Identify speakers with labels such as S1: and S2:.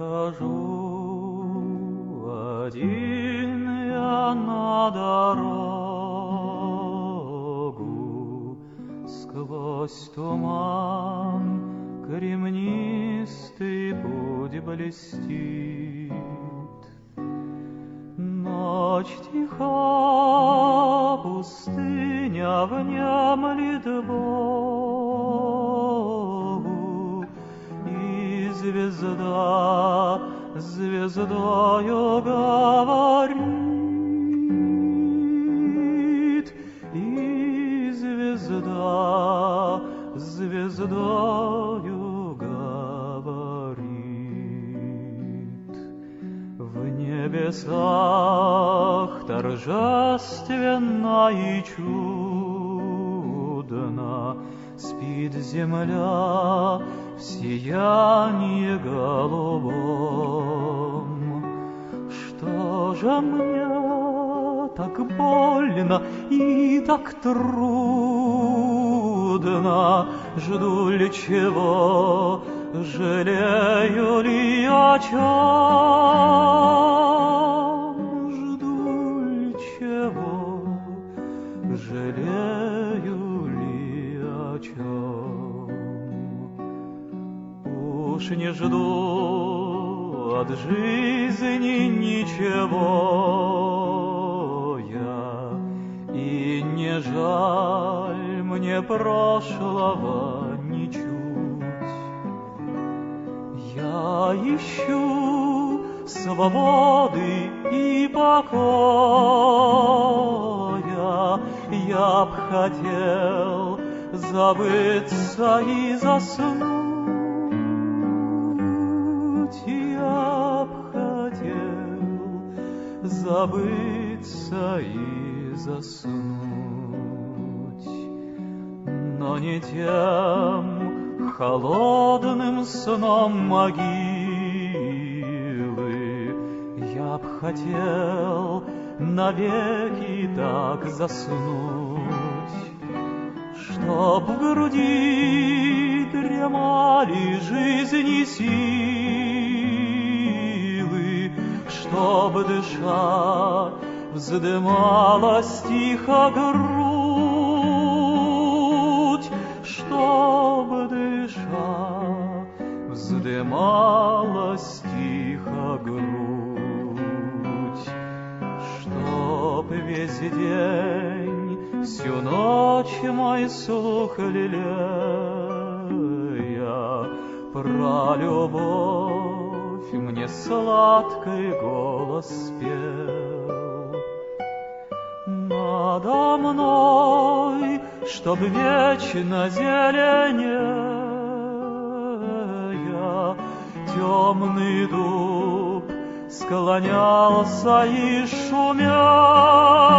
S1: Хожу один я на дорогу, Сквозь туман кремнистый путь блестит. Ночь тиха, пустыня внемлет Богу, И звезда звездою говорит, И звезда звездою говорит. В небесах торжественно и чудно Спит земля в сиянии голубом. Что же мне так больно и так трудно? Жду ли чего, жалею ли о чем? Жду ли чего, жалею Уж не жду от жизни ничего. Я, И не жаль мне прошлого ничуть. Я ищу свободы и покоя, Я б хотел забыться и заснуть, Я б хотел забыться и заснуть, но не тем холодным сном могилы я б хотел навеки так заснуть, чтоб в груди дремали жизни силы, чтоб дыша вздымалась тихо грудь, чтоб дыша вздымалась тихо грудь, чтоб весь день, всю ночь мой слух лелея про любовь мне сладкий голос пел. Надо мной, чтоб вечно зеленея, темный дуб склонялся и шумел.